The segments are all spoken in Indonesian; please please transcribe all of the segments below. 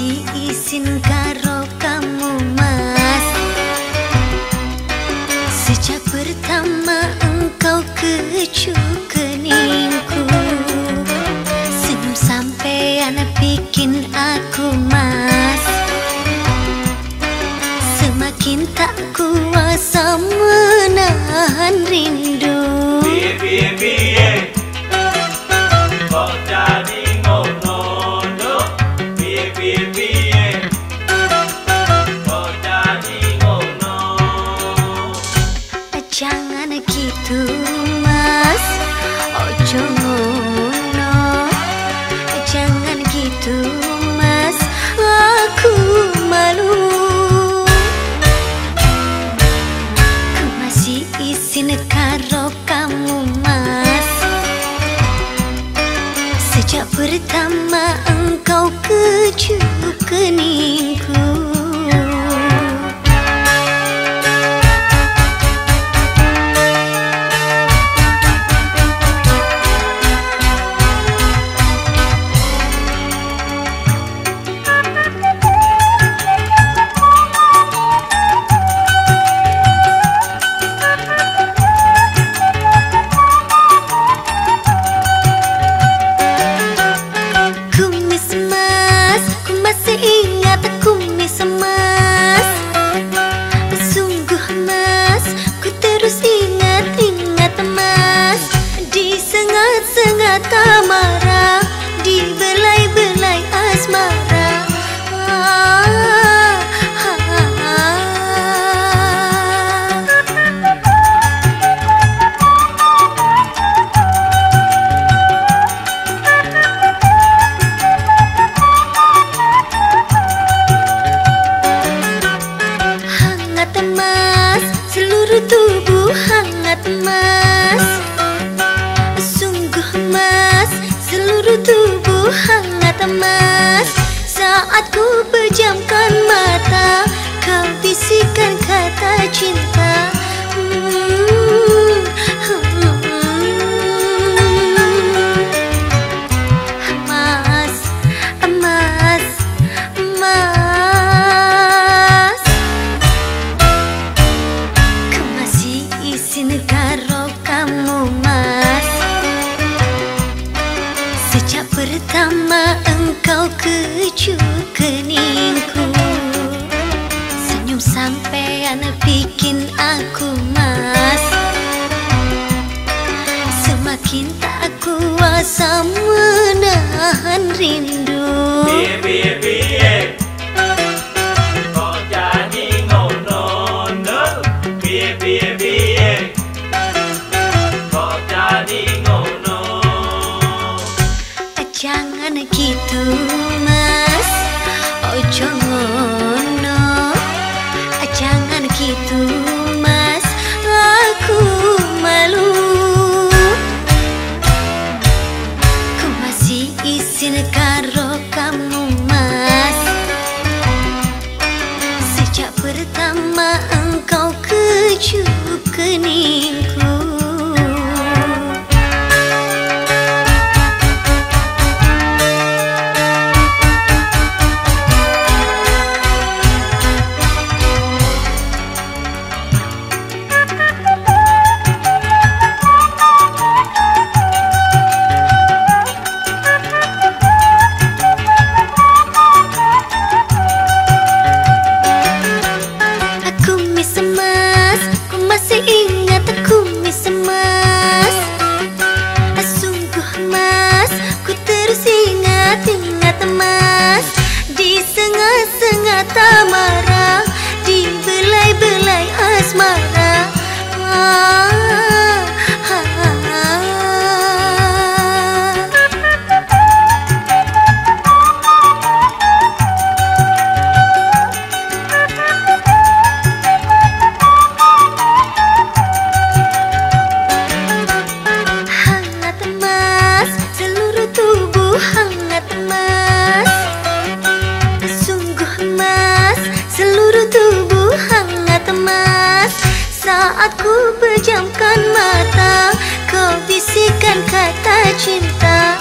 janji isin karo kamu mas. Sejak pertama engkau kecu keningku Senyum sampean bikin aku நீ Saat ku pejamkan mata Kau bisikan kata cinta kecup keningku Senyum sampean bikin aku mas. Semakin tak kuasa menahan rindu Jangan gitu Aku ku pejamkan mata Kau bisikan kata cinta.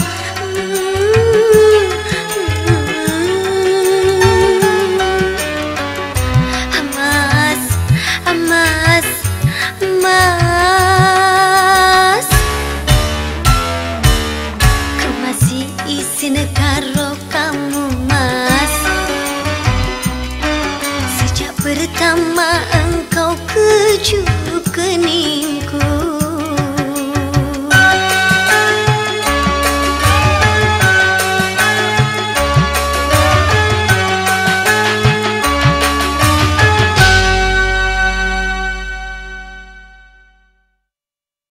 Mas, mas, mas Ku masih isin karo kamu mas Sejak pertama engkau keju